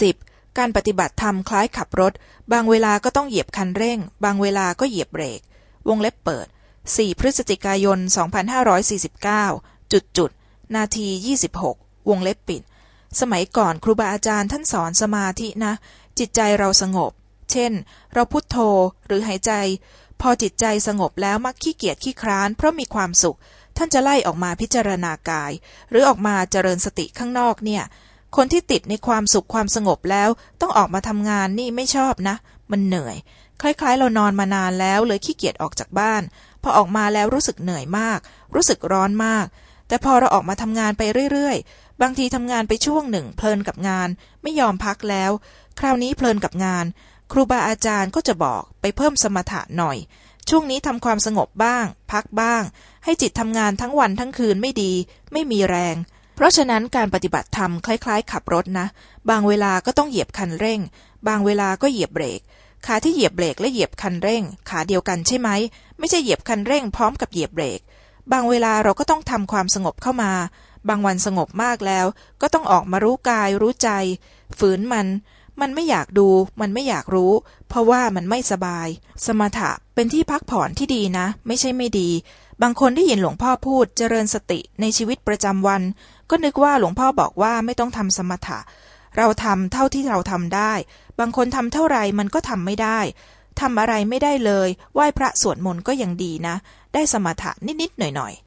10. การปฏิบัติธรรมคล้ายขับรถ บางเวลาก็ต้องเหยียบคันเร่ง บางเวลาก็เหยียบเบรก วงเล็บเปิด 4 พฤศจิกายน 2549 จุดจุด นาที 26 วงเล็บปิด สมัยก่อนครูบาอาจารย์ท่านสอนสมาธินะ จิตใจเราสงบ เช่น เราพุโทโธหรือหายใจ พอจิตใจสงบแล้วมักขี้เกียจขี้คร้าน เพราะมีความสุข ท่านจะไล่ออกมาพิจารณากาย หรือออกมาเจริญสติข้างนอกเนี่ย คนที่ติดในความสุขความสงบแล้ว ต้องออกมาทำงานนี่ไม่ชอบนะ มันเหนื่อย คล้ายๆ เรานอนมานานแล้วเลยขี้เกียจออกจากบ้าน พอออกมาแล้วรู้สึกเหนื่อยมาก รู้สึกร้อนมาก แต่พอเราออกมาทำงานไปเรื่อยๆ บางทีทำงานไปช่วงหนึ่ง เพลินกับงาน ไม่ยอมพักแล้ว คราวนี้เพลินกับงาน ครูบาอาจารย์ก็จะบอกไปเพิ่มสมถะหน่อย ช่วงนี้ทำความสงบบ้าง พักบ้าง ให้จิตทำงานทั้งวันทั้งคืนไม่ดี ไม่มีแรง เพราะฉะนั้นการปฏิบัติธรรมคล้ายๆ ขับรถนะ บางเวลาก็ต้องเหยียบคันเร่ง บางเวลาก็เหยียบเบรก ขาที่เหยียบเบรกและเหยียบคันเร่ง ขาเดียวกันใช่ไหม ไม่ใช่เหยียบคันเร่งพร้อมกับเหยียบเบรก บางเวลาเราก็ต้องทำความสงบเข้ามา บางวันสงบมากแล้ว ก็ต้องออกมารู้กายรู้ใจ ฝืนมัน มันไม่อยากดู มันไม่อยากรู้ เพราะว่ามันไม่สบาย สมถะเป็นที่พักผ่อนที่ดีนะ ไม่ใช่ไม่ดีบางคนได้ยินหลวงพ่อพูดเจริญสติในชีวิตประจำวัน ก็นึกว่าหลวงพ่อบอกว่าไม่ต้องทำสมถะ เราทำเท่าที่เราทำได้ บางคนทำเท่าไรมันก็ทำไม่ได้ทำอะไรไม่ได้เลย ไหว้พระสวดมนต์ก็ยังดีนะ ได้สมถะนิดๆหน่อยๆ